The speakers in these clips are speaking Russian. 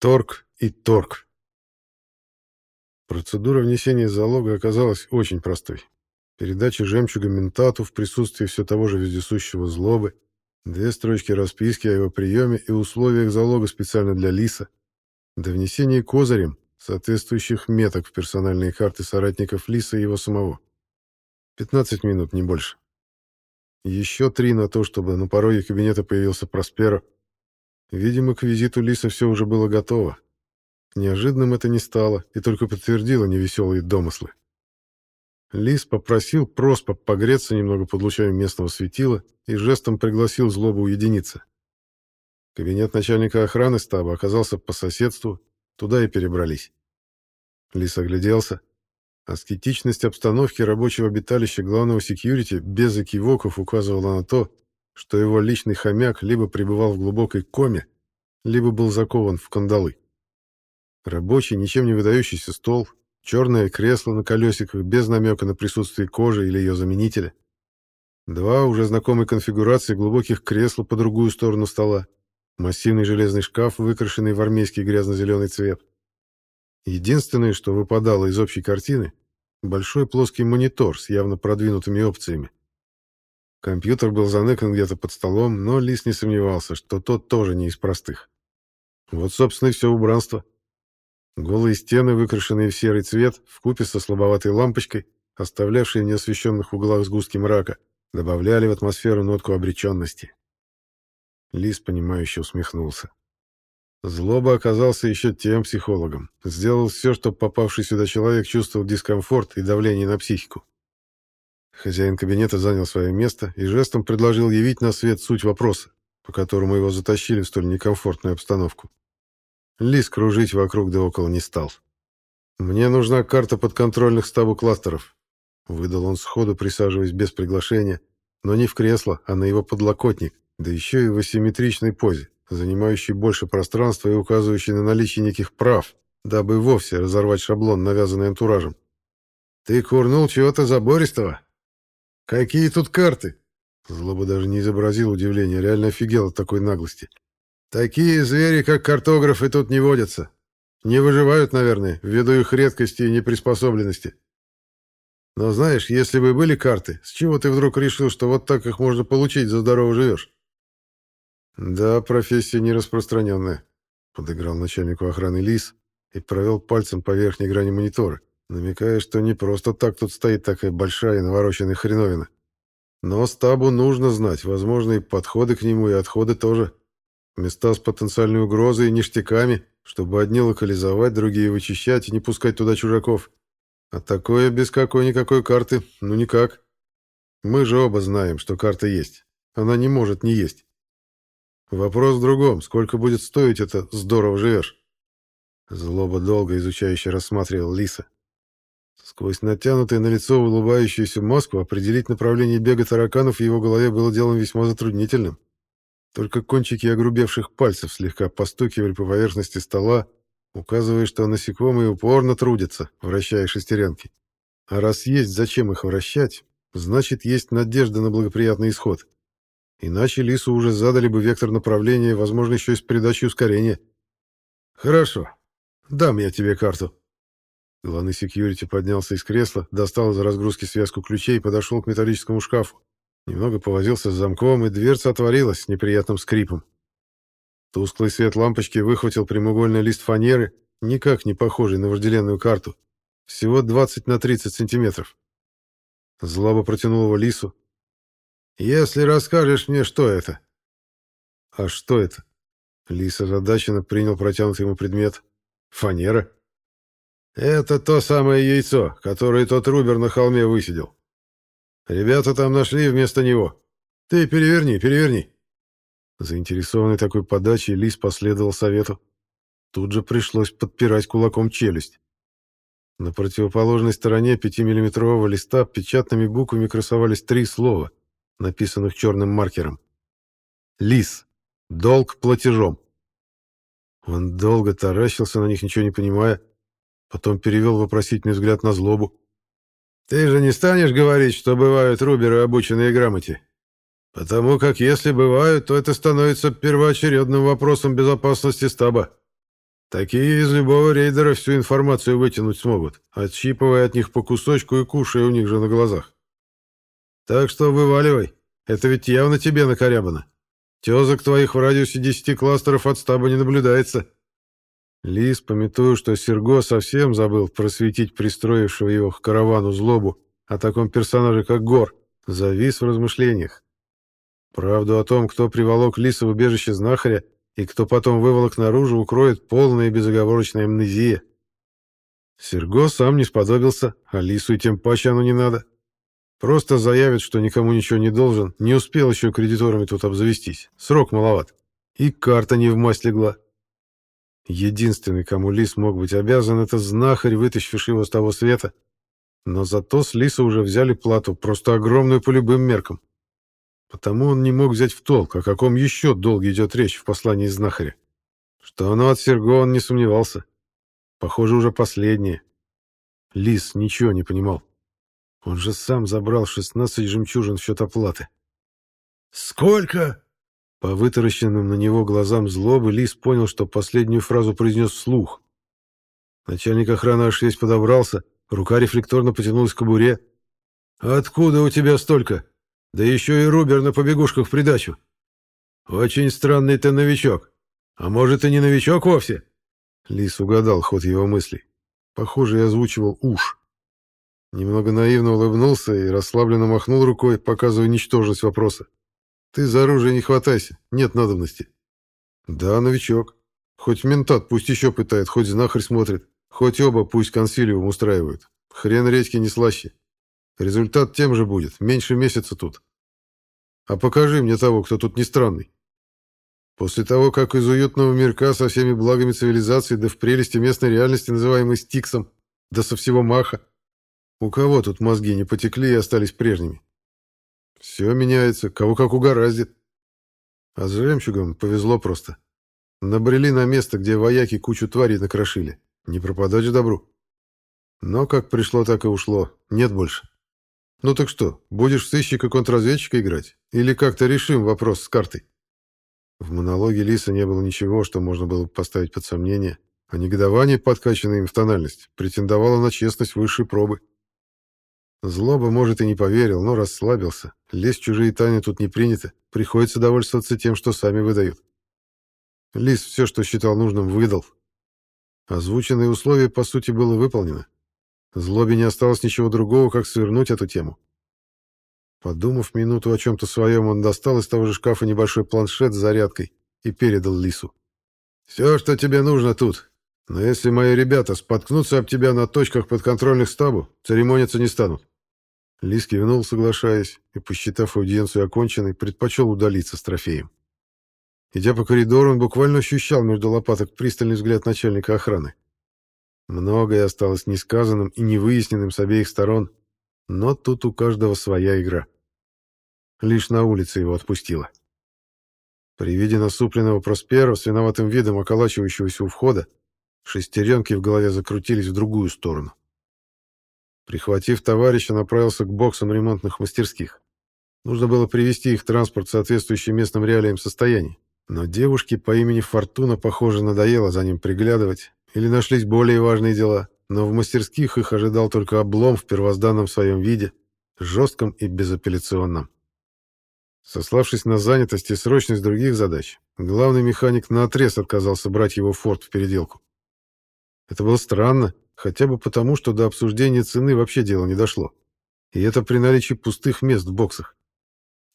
Торг и торг. Процедура внесения залога оказалась очень простой. Передача жемчуга ментату в присутствии все того же вездесущего злобы, две строчки расписки о его приеме и условиях залога специально для Лиса, до внесения козырем соответствующих меток в персональные карты соратников Лиса и его самого. 15 минут, не больше. Еще три на то, чтобы на пороге кабинета появился Просперо, Видимо, к визиту Лиса все уже было готово. Неожиданным это не стало и только подтвердило невеселые домыслы. Лис попросил Проспа погреться немного под лучами местного светила и жестом пригласил злобу уединиться. Кабинет начальника охраны стаба оказался по соседству, туда и перебрались. Лис огляделся. Аскетичность обстановки рабочего обиталища главного секьюрити без экивоков указывала на то, что его личный хомяк либо пребывал в глубокой коме, либо был закован в кандалы. Рабочий, ничем не выдающийся стол, черное кресло на колесиках без намека на присутствие кожи или ее заменителя, два уже знакомой конфигурации глубоких кресла по другую сторону стола, массивный железный шкаф, выкрашенный в армейский грязно-зеленый цвет. Единственное, что выпадало из общей картины, большой плоский монитор с явно продвинутыми опциями. Компьютер был заныкан где-то под столом, но Лис не сомневался, что тот тоже не из простых. Вот, собственно, и все убранство. Голые стены, выкрашенные в серый цвет, вкупе со слабоватой лампочкой, оставлявшие в неосвещенных углах сгустки мрака, добавляли в атмосферу нотку обреченности. Лис, понимающе усмехнулся. Злоба оказался еще тем психологом. Сделал все, чтобы попавший сюда человек чувствовал дискомфорт и давление на психику. Хозяин кабинета занял свое место и жестом предложил явить на свет суть вопроса, по которому его затащили в столь некомфортную обстановку. Лис кружить вокруг да около не стал. «Мне нужна карта подконтрольных стабу кластеров», — выдал он сходу, присаживаясь без приглашения, но не в кресло, а на его подлокотник, да еще и в асимметричной позе, занимающей больше пространства и указывающей на наличие неких прав, дабы вовсе разорвать шаблон, навязанный антуражем. «Ты курнул чего-то забористого?» «Какие тут карты?» Злоба даже не изобразил удивления, реально офигел от такой наглости. «Такие звери, как картографы, тут не водятся. Не выживают, наверное, ввиду их редкости и неприспособленности. Но знаешь, если бы были карты, с чего ты вдруг решил, что вот так их можно получить, за здорово живешь?» «Да, профессия нераспространенная», — подыграл начальнику охраны Лис и провел пальцем по верхней грани монитора намекая, что не просто так тут стоит такая большая навороченная хреновина. Но стабу нужно знать возможные подходы к нему и отходы тоже. Места с потенциальной угрозой и ништяками, чтобы одни локализовать, другие вычищать и не пускать туда чужаков. А такое без какой-никакой карты, ну никак. Мы же оба знаем, что карта есть. Она не может не есть. Вопрос в другом. Сколько будет стоить это «здорово живешь»? Злоба долго изучающе рассматривал Лиса. Сквозь натянутое на лицо улыбающуюся маску определить направление бега тараканов в его голове было делом весьма затруднительным. Только кончики огрубевших пальцев слегка постукивали по поверхности стола, указывая, что насекомые упорно трудятся, вращая шестеренки. А раз есть зачем их вращать, значит, есть надежда на благоприятный исход. Иначе Лису уже задали бы вектор направления, возможно, еще и с придачей ускорения. «Хорошо. Дам я тебе карту», Главный секьюрити поднялся из кресла, достал из разгрузки связку ключей и подошел к металлическому шкафу. Немного повозился с замком, и дверца отворилась с неприятным скрипом. Тусклый свет лампочки выхватил прямоугольный лист фанеры, никак не похожий на вожделенную карту. Всего 20 на 30 сантиметров. Злоба протянул его лису. «Если расскажешь мне, что это?» «А что это?» Лис озадаченно принял протянутый ему предмет. «Фанера?» Это то самое яйцо, которое тот Рубер на холме высидел. Ребята там нашли вместо него. Ты переверни, переверни. Заинтересованный такой подачей, Лис последовал совету. Тут же пришлось подпирать кулаком челюсть. На противоположной стороне пятимиллиметрового листа печатными буквами красовались три слова, написанных черным маркером. «Лис. Долг платежом». Он долго таращился на них, ничего не понимая, Потом перевел вопросительный взгляд на злобу. «Ты же не станешь говорить, что бывают руберы, обученные грамоте? Потому как если бывают, то это становится первоочередным вопросом безопасности стаба. Такие из любого рейдера всю информацию вытянуть смогут, отщипывая от них по кусочку и кушая у них же на глазах. Так что вываливай, это ведь явно тебе накорябано. Тезок твоих в радиусе десяти кластеров от стаба не наблюдается. Лис, пометуя, что Серго совсем забыл просветить пристроившего его к каравану злобу о таком персонаже, как Гор, завис в размышлениях. Правду о том, кто приволок Лиса в убежище знахаря и кто потом выволок наружу, укроет полная и безоговорочная амнезия. Серго сам не сподобился, а Лису и тем паче оно не надо. Просто заявит, что никому ничего не должен, не успел еще кредиторами тут обзавестись, срок маловат. И карта не в масть легла. Единственный, кому Лис мог быть обязан, это знахарь, вытащивший его с того света. Но зато с Лиса уже взяли плату, просто огромную по любым меркам. Потому он не мог взять в толк, о каком еще долге идет речь в послании знахаря. Что оно от Серго он не сомневался. Похоже, уже последнее. Лис ничего не понимал. Он же сам забрал 16 жемчужин в счет оплаты. «Сколько?» По вытаращенным на него глазам злобы Лис понял, что последнюю фразу произнес вслух. Начальник охраны аж весь подобрался, рука рефлекторно потянулась к кобуре. «Откуда у тебя столько? Да еще и Рубер на побегушках в придачу. Очень странный ты новичок. А может, и не новичок вовсе?» Лис угадал ход его мыслей. Похоже, я озвучивал «уж». Немного наивно улыбнулся и расслабленно махнул рукой, показывая ничтожность вопроса. Ты за оружие не хватайся, нет надобности. Да, новичок. Хоть ментат пусть еще пытает, хоть знахарь смотрит, хоть оба пусть консилиум устраивают. Хрен редьки не слаще. Результат тем же будет, меньше месяца тут. А покажи мне того, кто тут не странный. После того, как из уютного мирка со всеми благами цивилизации, да в прелести местной реальности, называемой Стиксом, да со всего маха, у кого тут мозги не потекли и остались прежними? Все меняется, кого как угораздит. А с жемчугом повезло просто. Набрели на место, где вояки кучу тварей накрошили. Не пропадать же добру. Но как пришло, так и ушло. Нет больше. Ну так что, будешь в сыщика-контрразведчика играть? Или как-то решим вопрос с картой? В монологе Лиса не было ничего, что можно было поставить под сомнение, а негодование, подкачанное им в тональность, претендовало на честность высшей пробы. Злоба, может, и не поверил, но расслабился. Лезть чужие тайны тут не принято. Приходится довольствоваться тем, что сами выдают. Лис все, что считал нужным, выдал. Озвученные условия, по сути, было выполнено. Злобе не осталось ничего другого, как свернуть эту тему. Подумав минуту о чем-то своем, он достал из того же шкафа небольшой планшет с зарядкой и передал Лису. «Все, что тебе нужно тут. Но если мои ребята споткнутся об тебя на точках подконтрольных стабу, церемониться не станут. Лис кивнул, соглашаясь, и, посчитав аудиенцию оконченной, предпочел удалиться с трофеем. Идя по коридору, он буквально ощущал между лопаток пристальный взгляд начальника охраны. Многое осталось несказанным и невыясненным с обеих сторон, но тут у каждого своя игра. Лишь на улице его отпустило. При виде насупленного Проспера с виноватым видом околачивающегося у входа, шестеренки в голове закрутились в другую сторону. Прихватив товарища, направился к боксам ремонтных мастерских. Нужно было привести их транспорт в соответствующий местным реалиям состоянии. Но девушке по имени Фортуна, похоже, надоело за ним приглядывать, или нашлись более важные дела, но в мастерских их ожидал только облом в первозданном своем виде, жестком и безапелляционном. Сославшись на занятость и срочность других задач, главный механик наотрез отказался брать его форт в переделку. Это было странно, Хотя бы потому, что до обсуждения цены вообще дело не дошло. И это при наличии пустых мест в боксах.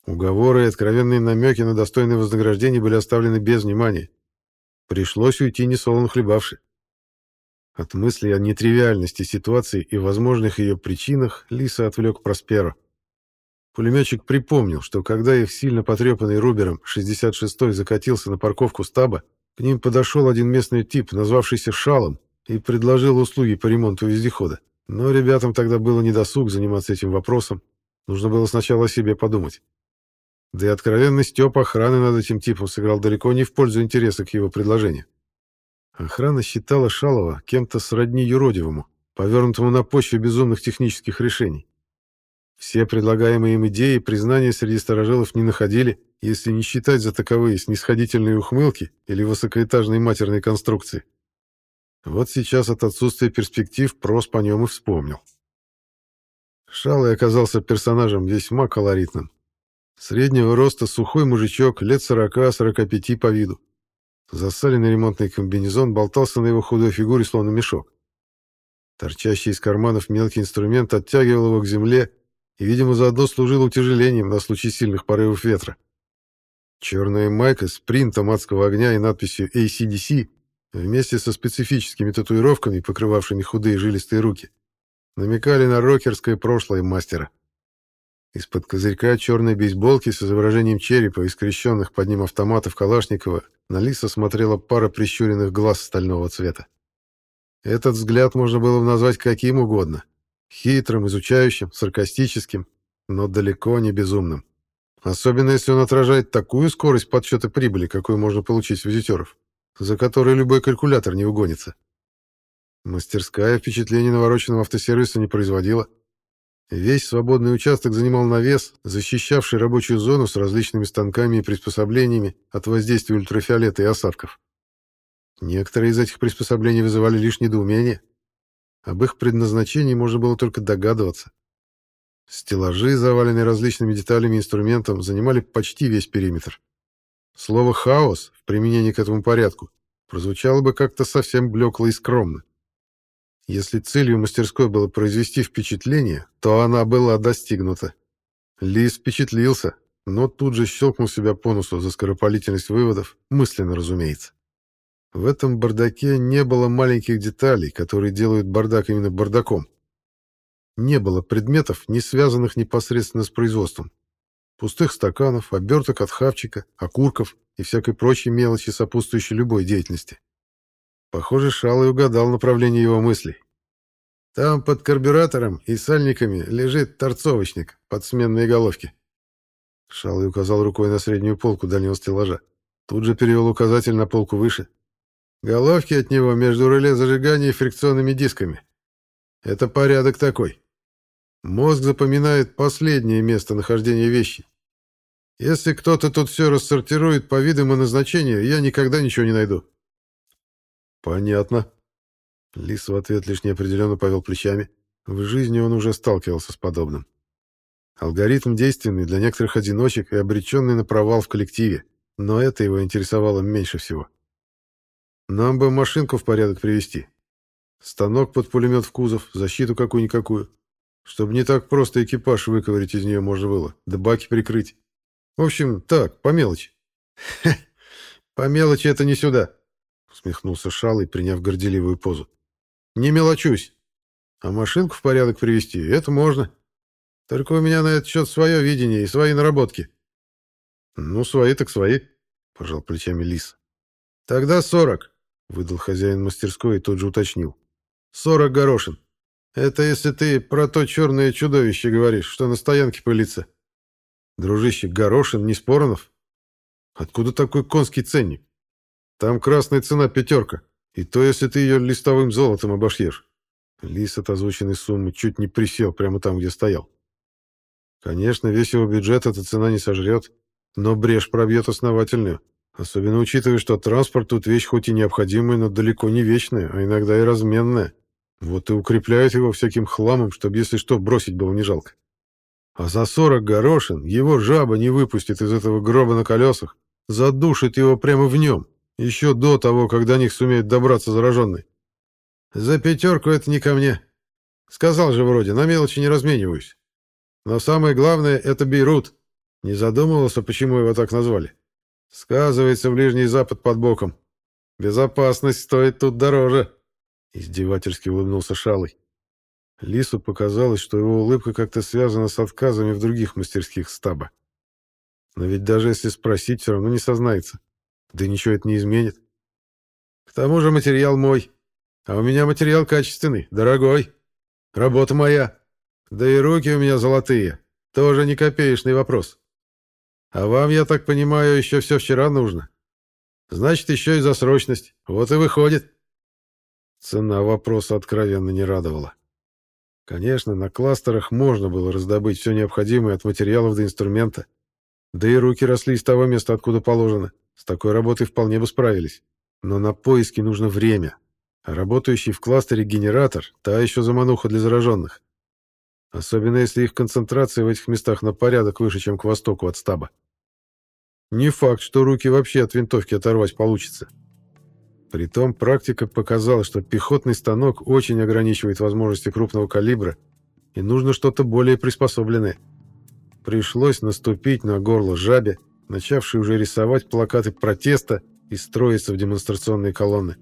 Уговоры и откровенные намеки на достойное вознаграждение были оставлены без внимания. Пришлось уйти несолоно хлебавши. От мыслей о нетривиальности ситуации и возможных ее причинах Лиса отвлек Просперо. Пулеметчик припомнил, что когда их сильно потрепанный Рубером 66-й закатился на парковку стаба, к ним подошел один местный тип, назвавшийся Шалом, и предложил услуги по ремонту вездехода. Но ребятам тогда было недосуг заниматься этим вопросом. Нужно было сначала о себе подумать. Да и откровенный стёб охраны над этим типом сыграл далеко не в пользу интереса к его предложению. Охрана считала Шалова кем-то сродни юродивому, повернутому на почве безумных технических решений. Все предлагаемые им идеи признания среди старожилов не находили, если не считать за таковые снисходительные ухмылки или высокоэтажные матерные конструкции. Вот сейчас от отсутствия перспектив прос по нем и вспомнил. Шалый оказался персонажем весьма колоритным. Среднего роста сухой мужичок, лет сорока-сорока пяти по виду. Засаленный ремонтный комбинезон болтался на его худой фигуре, словно мешок. Торчащий из карманов мелкий инструмент оттягивал его к земле и, видимо, заодно служил утяжелением на случай сильных порывов ветра. Черная майка с принтом адского огня и надписью ACDC вместе со специфическими татуировками, покрывавшими худые жилистые руки, намекали на рокерское прошлое мастера. Из-под козырька черной бейсболки с изображением черепа и скрещенных под ним автоматов Калашникова на Лиса смотрела пара прищуренных глаз стального цвета. Этот взгляд можно было назвать каким угодно. Хитрым, изучающим, саркастическим, но далеко не безумным. Особенно если он отражает такую скорость подсчета прибыли, какую можно получить с визитеров, за которой любой калькулятор не угонится. Мастерская впечатление навороченного автосервиса не производила. Весь свободный участок занимал навес, защищавший рабочую зону с различными станками и приспособлениями от воздействия ультрафиолета и осадков. Некоторые из этих приспособлений вызывали лишь недоумение. Об их предназначении можно было только догадываться. Стеллажи, заваленные различными деталями и инструментом, занимали почти весь периметр. Слово «хаос» в применении к этому порядку прозвучало бы как-то совсем блекло и скромно. Если целью мастерской было произвести впечатление, то она была достигнута. Лис впечатлился, но тут же щелкнул себя по носу за скоропалительность выводов, мысленно, разумеется. В этом бардаке не было маленьких деталей, которые делают бардак именно бардаком. Не было предметов, не связанных непосредственно с производством. Пустых стаканов, оберток от хавчика, окурков и всякой прочей мелочи, сопутствующей любой деятельности. Похоже, Шалый угадал направление его мыслей. Там под карбюратором и сальниками лежит торцовочник под сменные головки. Шалый указал рукой на среднюю полку дальнего стеллажа. Тут же перевел указатель на полку выше. Головки от него между реле зажигания и фрикционными дисками. Это порядок такой. Мозг запоминает последнее место нахождения вещи. Если кто-то тут все рассортирует по видам и назначению, я никогда ничего не найду. Понятно. Лис в ответ лишь неопределенно повел плечами. В жизни он уже сталкивался с подобным. Алгоритм действенный для некоторых одиночек и обреченный на провал в коллективе, но это его интересовало меньше всего. Нам бы машинку в порядок привести. Станок под пулемет в кузов, защиту какую-никакую. Чтобы не так просто экипаж выковырить из нее можно было, да баки прикрыть. В общем, так, по мелочи. по мелочи это не сюда, усмехнулся Шалый, приняв горделивую позу. Не мелочусь. А машинку в порядок привести это можно. Только у меня на этот счет свое видение и свои наработки. Ну, свои так свои, пожал плечами Лис. Тогда сорок. Выдал хозяин мастерской и тут же уточнил. «Сорок горошин. Это если ты про то черное чудовище говоришь, что на стоянке пылится. Дружище, горошин, не Споронов? Откуда такой конский ценник? Там красная цена пятерка, и то, если ты ее листовым золотом обошьешь». Лис от озвученной суммы чуть не присел прямо там, где стоял. Конечно, весь его бюджет эта цена не сожрет, но брешь пробьет основательную. Особенно учитывая, что транспорт тут вещь хоть и необходимая, но далеко не вечная, а иногда и разменная. Вот и укрепляют его всяким хламом, чтобы, если что, бросить было не жалко. А за сорок горошин его жаба не выпустит из этого гроба на колесах, задушит его прямо в нем, еще до того, как до них сумеет добраться зараженный. За пятерку это не ко мне. Сказал же вроде, на мелочи не размениваюсь. Но самое главное — это Бейрут. Не задумывался, почему его так назвали. Сказывается Ближний Запад под боком. Безопасность стоит тут дороже. Издевательски улыбнулся Шалый. Лису показалось, что его улыбка как-то связана с отказами в других мастерских стаба. Но ведь даже если спросить, все равно не сознается. Да ничего это не изменит. К тому же материал мой. А у меня материал качественный, дорогой. Работа моя. Да и руки у меня золотые. Тоже не копеечный вопрос. А вам, я так понимаю, еще все вчера нужно. Значит, еще и за срочность. Вот и выходит. Цена вопроса откровенно не радовала. Конечно, на кластерах можно было раздобыть все необходимое от материалов до инструмента. Да и руки росли из того места, откуда положено. С такой работой вполне бы справились. Но на поиски нужно время. А работающий в кластере генератор — та еще замануха для зараженных. Особенно если их концентрация в этих местах на порядок выше, чем к востоку от стаба. Не факт, что руки вообще от винтовки оторвать получится. Притом практика показала, что пехотный станок очень ограничивает возможности крупного калибра, и нужно что-то более приспособленное. Пришлось наступить на горло жабе, начавшей уже рисовать плакаты протеста и строиться в демонстрационные колонны.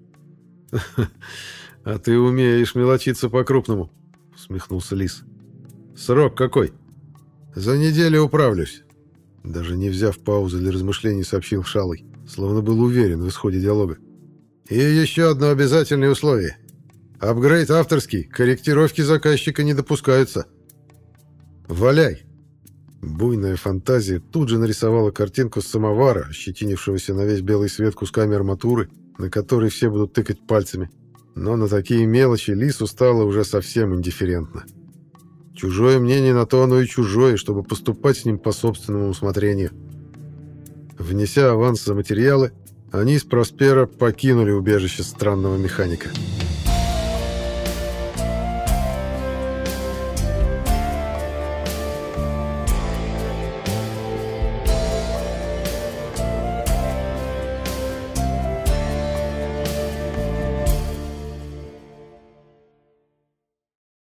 «А ты умеешь мелочиться по-крупному», — усмехнулся Лис. «Срок какой?» «За неделю управлюсь», — даже не взяв паузы для размышлений, сообщил Шалый, словно был уверен в исходе диалога. «И еще одно обязательное условие. Апгрейд авторский, корректировки заказчика не допускаются. Валяй!» Буйная фантазия тут же нарисовала картинку с самовара, ощетинившегося на весь белый свет кусками арматуры, на который все будут тыкать пальцами. Но на такие мелочи Лису стало уже совсем индифферентно. Чужое мнение на то оно и чужое, чтобы поступать с ним по собственному усмотрению. Внеся аванс за материалы, они с Проспера покинули убежище странного механика. «Механика»